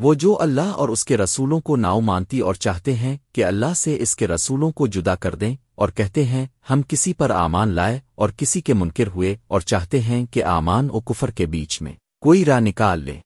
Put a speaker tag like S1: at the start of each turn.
S1: وہ جو اللہ اور اس کے رسولوں کو ناؤ مانتی اور چاہتے ہیں کہ اللہ سے اس کے رسولوں کو جدا کر دیں اور کہتے ہیں، ہم کسی پر آمان لائے اور کسی کے منکر ہوئے اور چاہتے ہیں کہ آمان و کفر کے بیچ میں کوئی راہ نکال لے۔